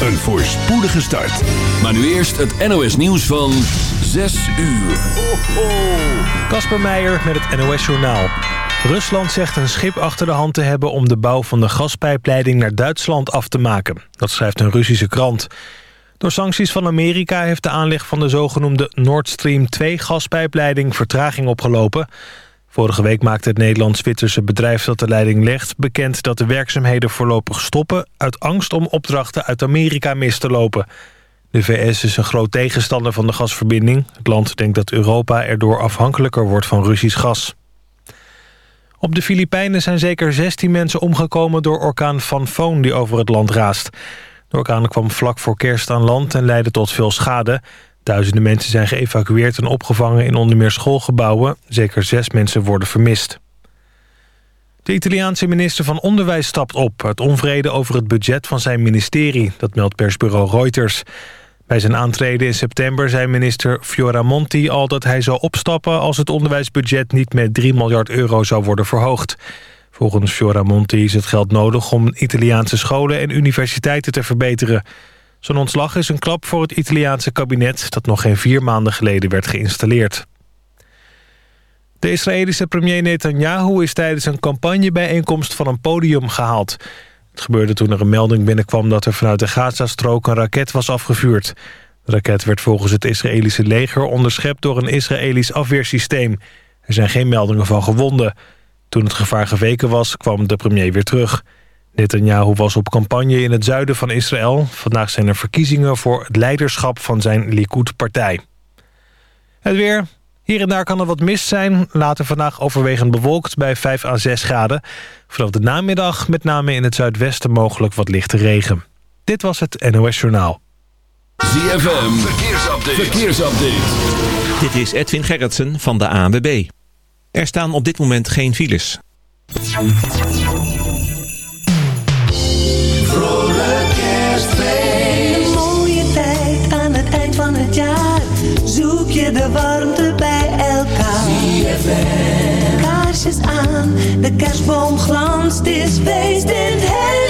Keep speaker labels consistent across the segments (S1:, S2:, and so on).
S1: een voorspoedige start.
S2: Maar nu eerst het NOS nieuws van 6 uur.
S3: Kasper Meijer met het NOS Journaal. Rusland zegt een schip achter de hand te hebben... om de bouw van de gaspijpleiding naar Duitsland af te maken. Dat schrijft een Russische krant. Door sancties van Amerika heeft de aanleg van de zogenoemde Nord Stream 2 gaspijpleiding vertraging opgelopen. Vorige week maakte het Nederlands-Zwitserse bedrijf dat de leiding legt... bekend dat de werkzaamheden voorlopig stoppen... uit angst om opdrachten uit Amerika mis te lopen. De VS is een groot tegenstander van de gasverbinding. Het land denkt dat Europa erdoor afhankelijker wordt van Russisch gas. Op de Filipijnen zijn zeker 16 mensen omgekomen door orkaan Van Foon die over het land raast. De orkaan kwam vlak voor kerst aan land en leidde tot veel schade. Duizenden mensen zijn geëvacueerd en opgevangen in onder meer schoolgebouwen. Zeker zes mensen worden vermist. De Italiaanse minister van Onderwijs stapt op... uit onvrede over het budget van zijn ministerie. Dat meldt persbureau Reuters. Bij zijn aantreden in september zei minister Fioramonti al dat hij zou opstappen... als het onderwijsbudget niet met 3 miljard euro zou worden verhoogd. Volgens Fioramonti is het geld nodig om Italiaanse scholen en universiteiten te verbeteren. Zo'n ontslag is een klap voor het Italiaanse kabinet... dat nog geen vier maanden geleden werd geïnstalleerd. De Israëlische premier Netanyahu is tijdens een campagnebijeenkomst van een podium gehaald. Het gebeurde toen er een melding binnenkwam dat er vanuit de Gazastrook een raket was afgevuurd. De raket werd volgens het Israëlische leger onderschept door een Israëlisch afweersysteem. Er zijn geen meldingen van gewonden. Toen het gevaar geweken was, kwam de premier weer terug. Netanyahu was op campagne in het zuiden van Israël. Vandaag zijn er verkiezingen voor het leiderschap van zijn Likud-partij. Het weer. Hier en daar kan er wat mist zijn. Later vandaag overwegend bewolkt bij 5 à 6 graden. Vanaf de namiddag met name in het zuidwesten mogelijk wat lichte regen. Dit was het NOS Journaal.
S2: ZFM, verkeersupdate. verkeersupdate.
S4: Dit is Edwin Gerritsen van de ANWB. Er staan op dit moment geen files.
S5: Zoek je de warmte bij elkaar. Kaarsjes aan, de kerstboom glanst. Is feest in het hele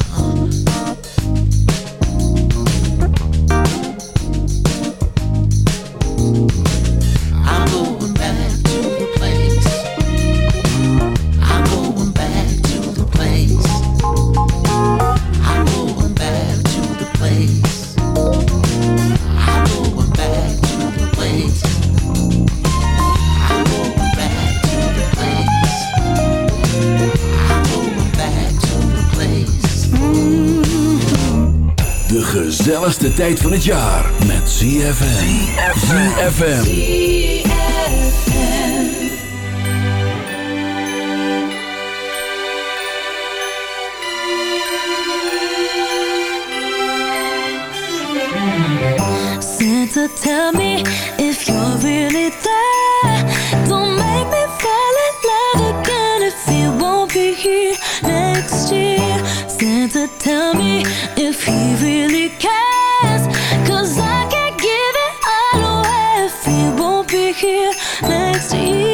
S6: Tijd van het jaar met ZFM. ZFM.
S7: Santa, tell me if you're really there. Don't make me fall in love again if you won't be here next year. Santa, tell me if he here next year.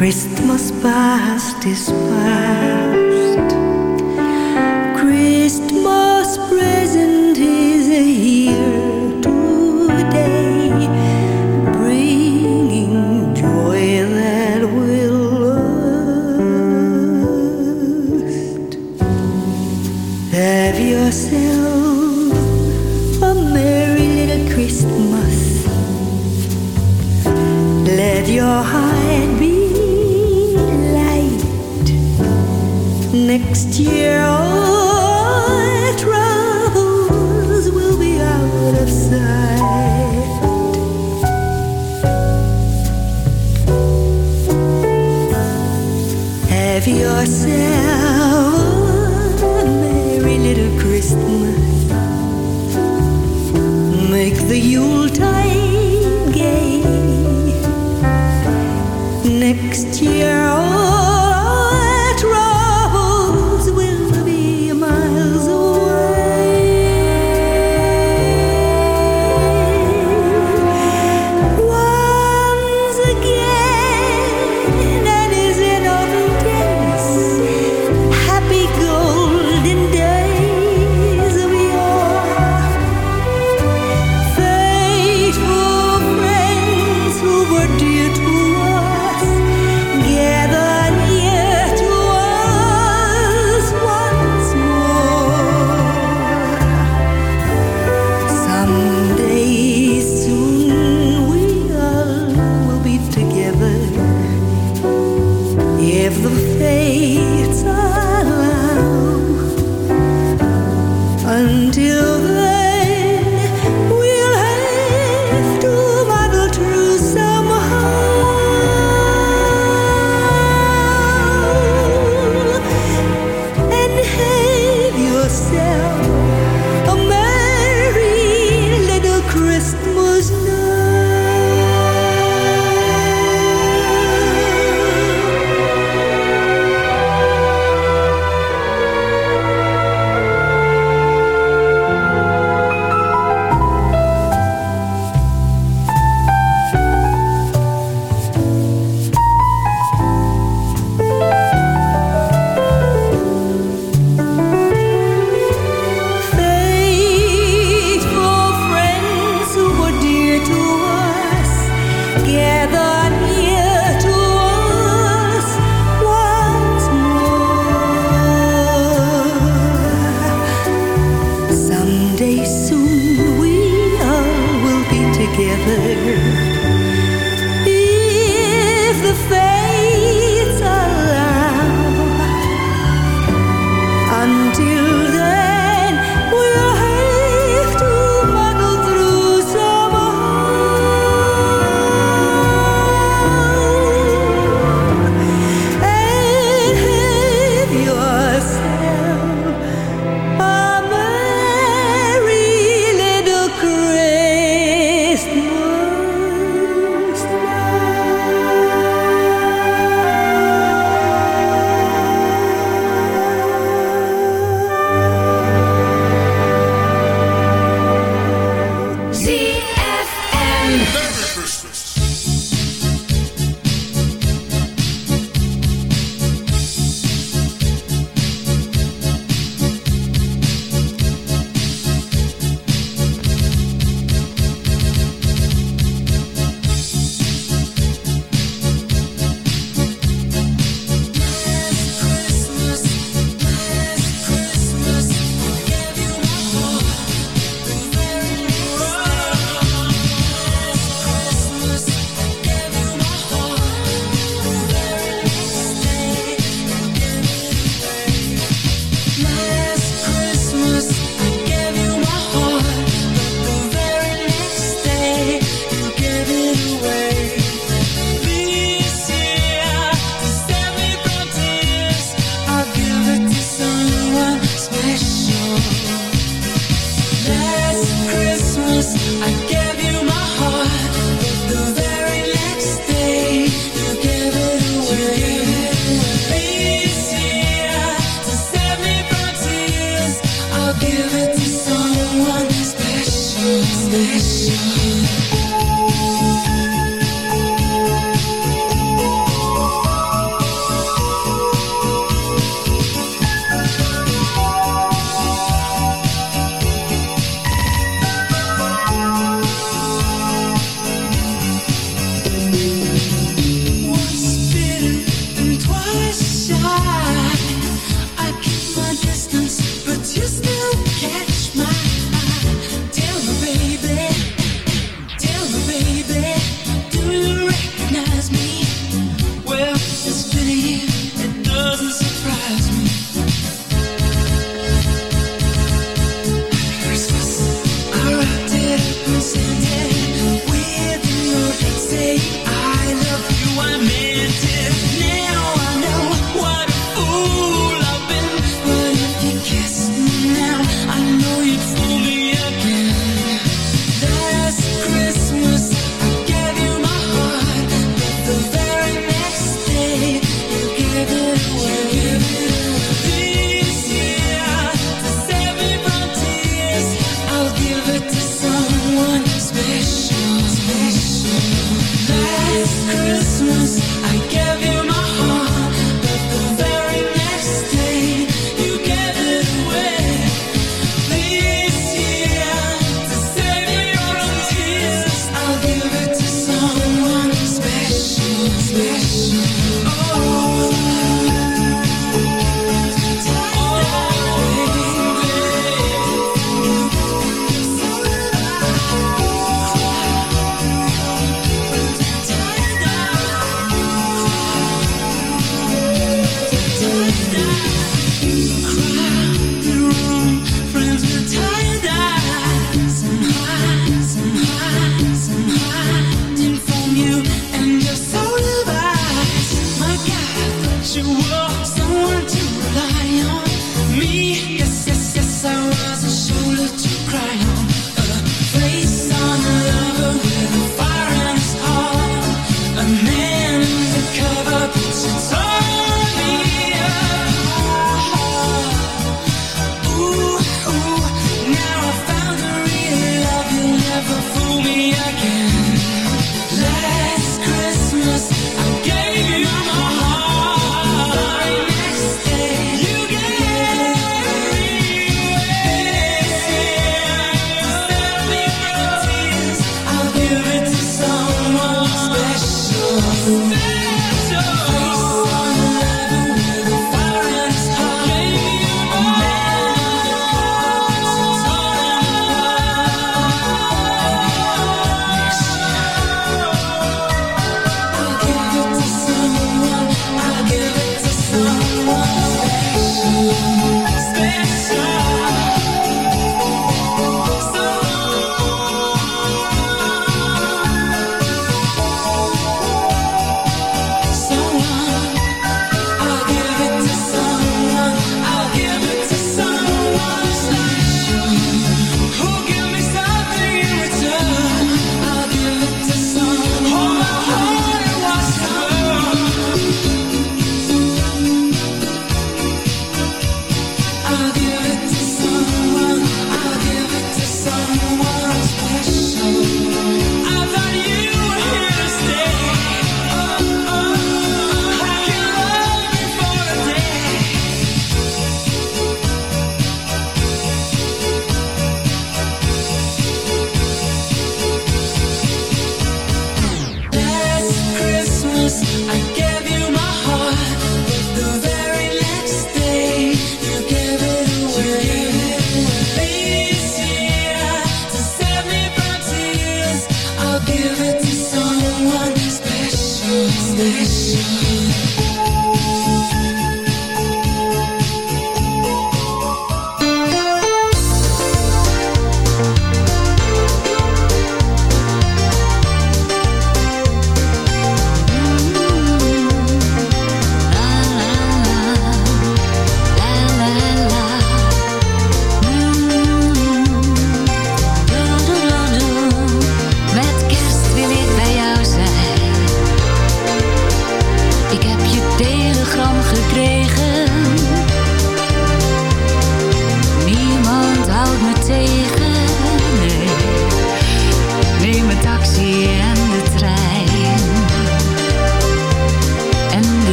S7: Christmas
S5: night.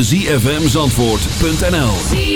S8: zfmzandvoort.nl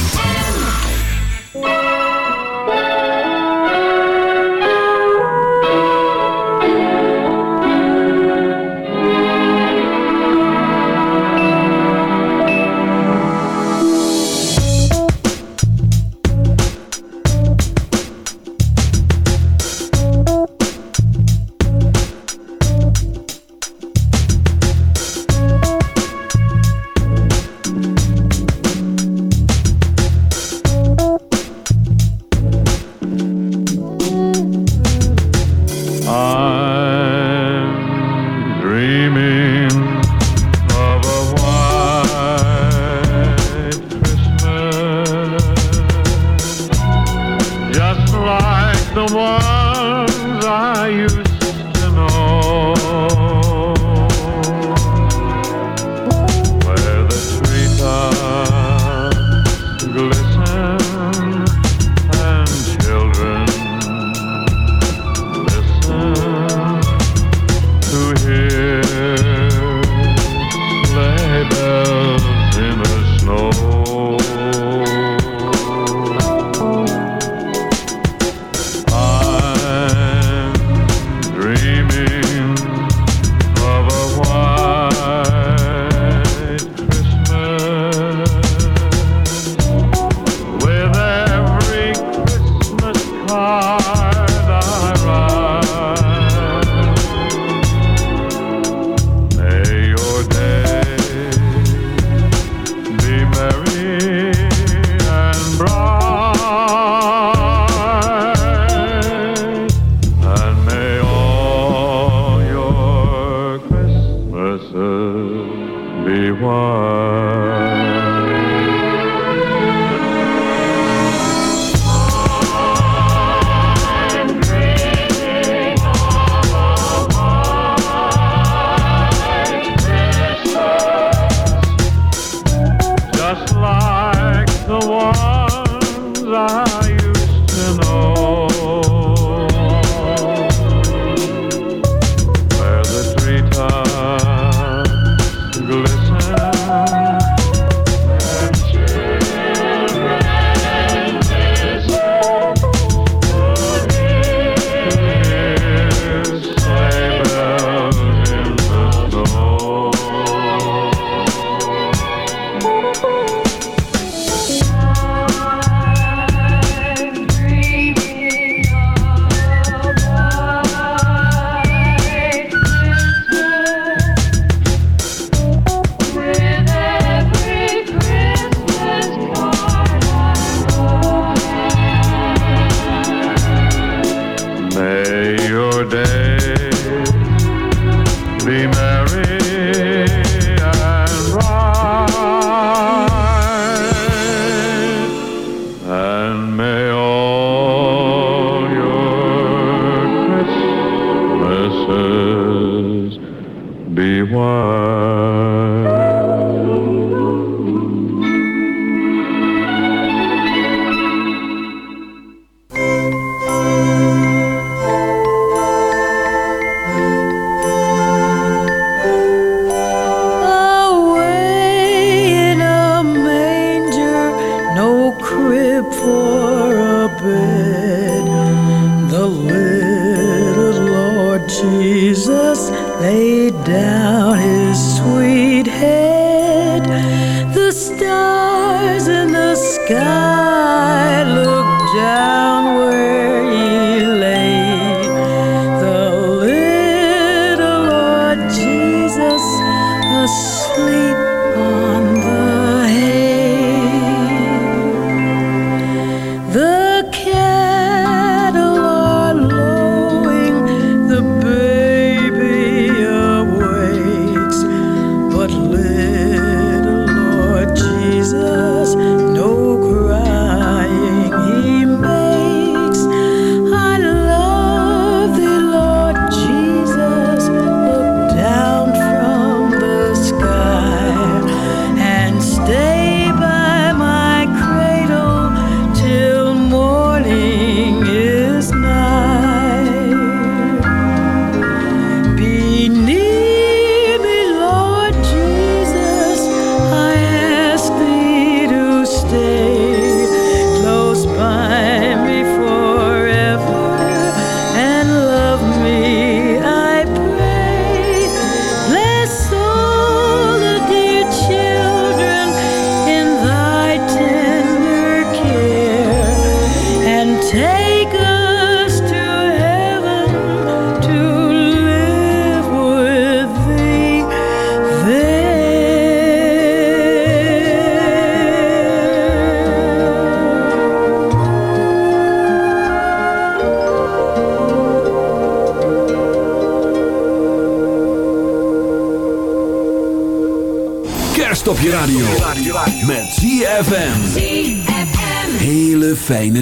S9: day.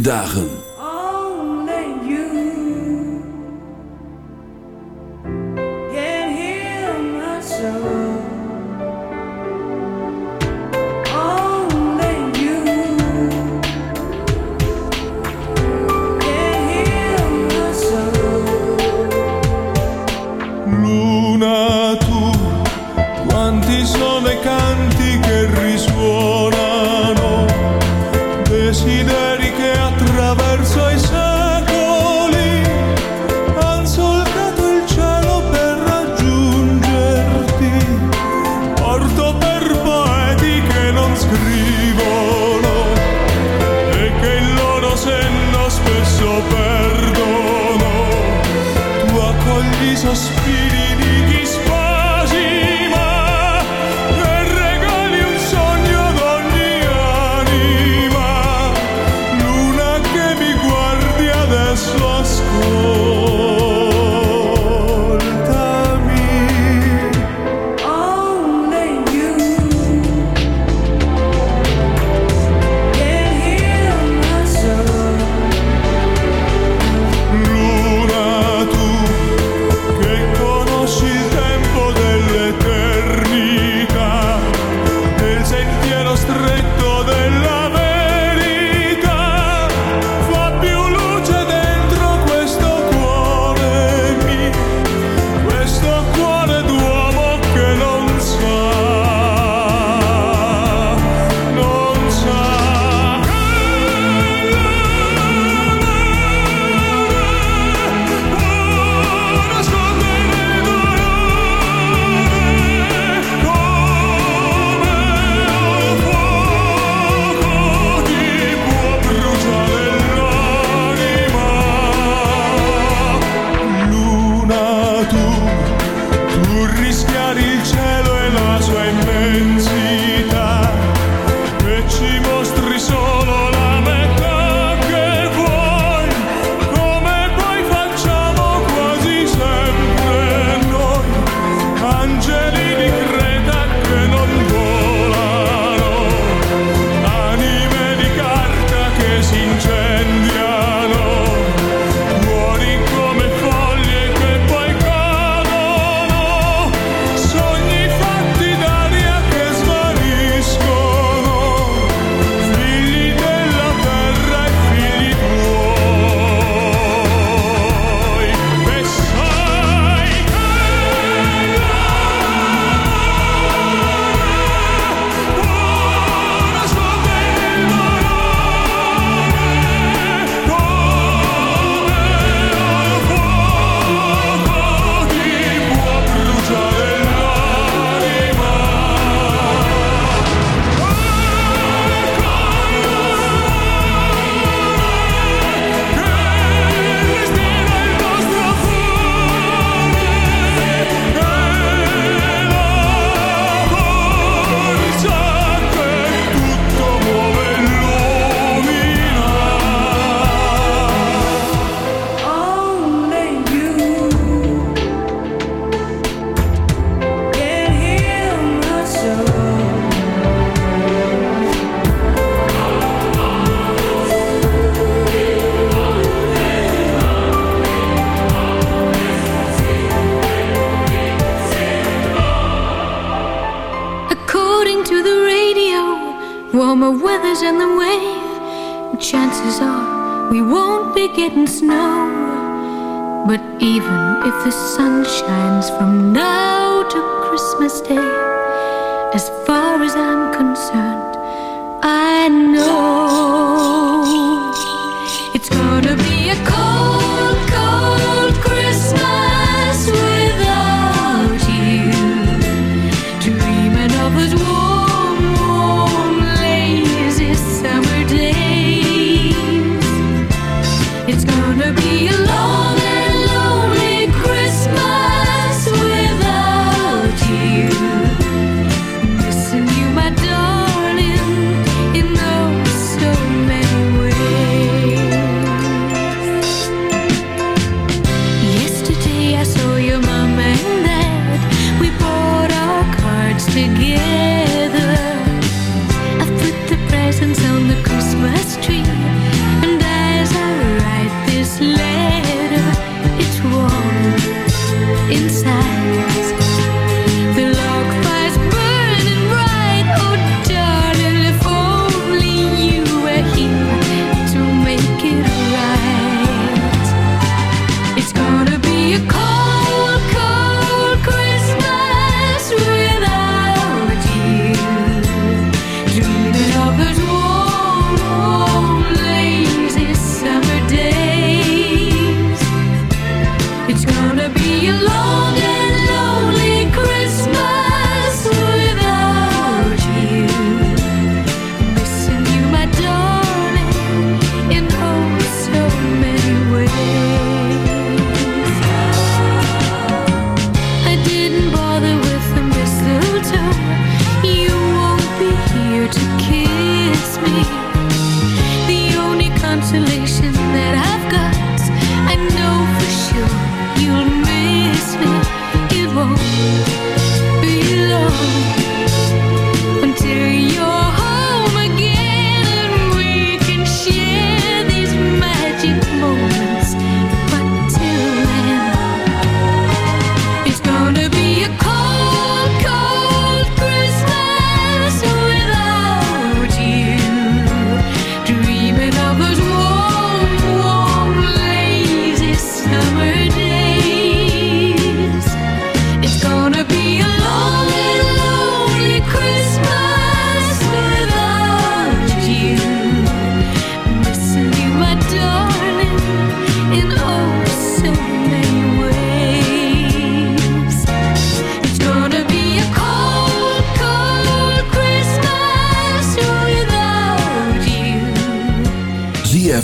S2: Fijne.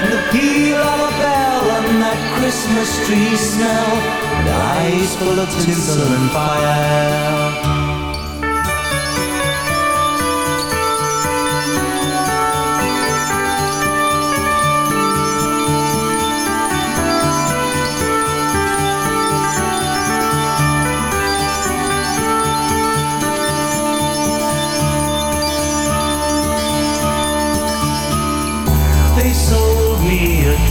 S10: and the peal of a bell and that Christmas tree smell, and eyes full of tinsel and fire.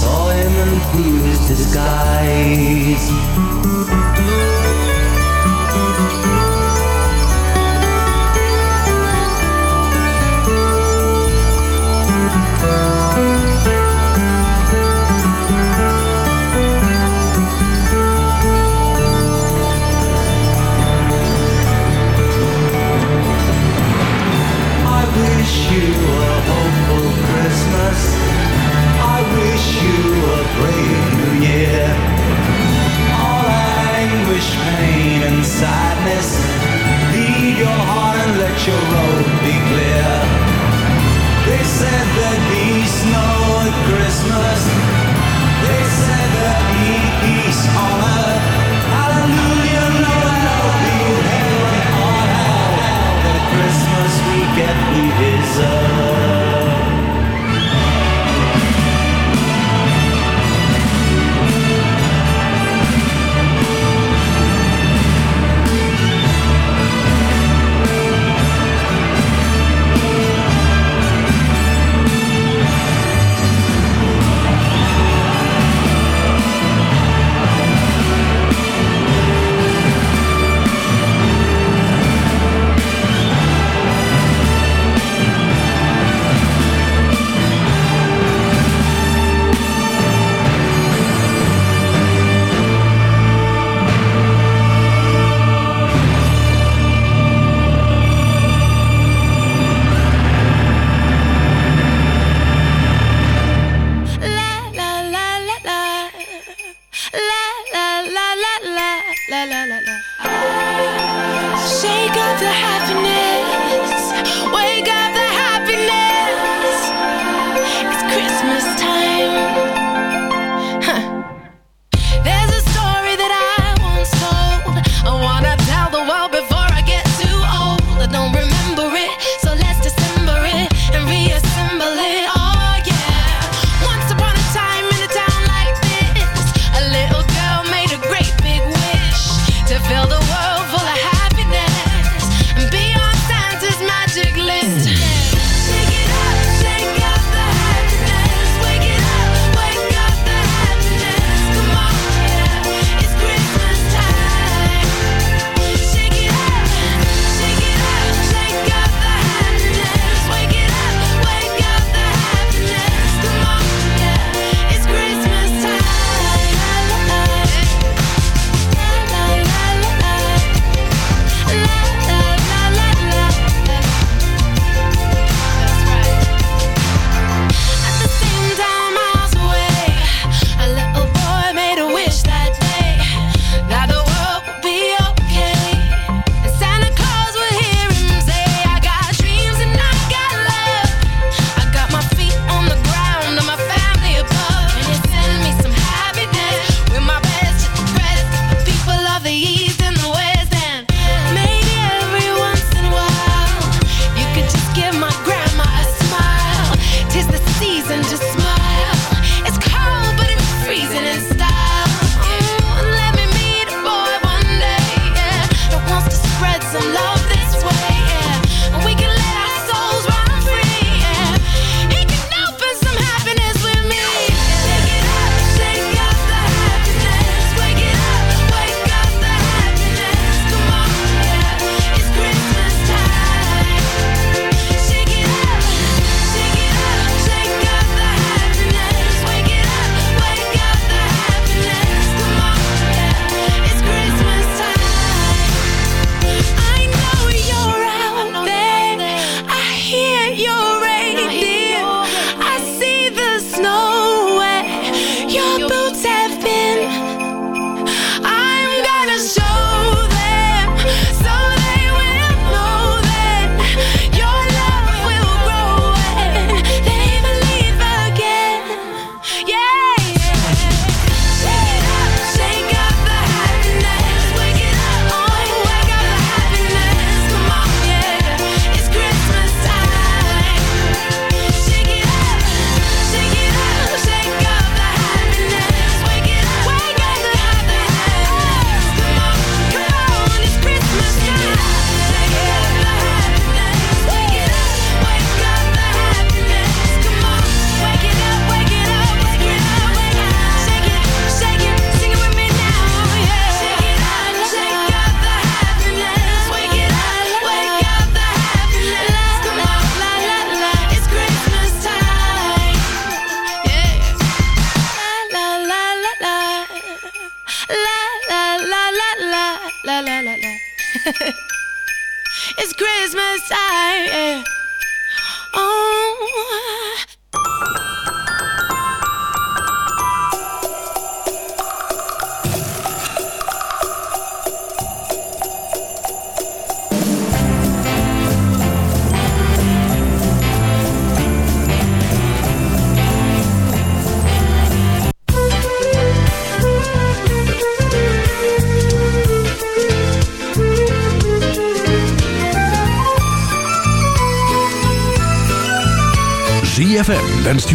S10: Saw him and through his disguise.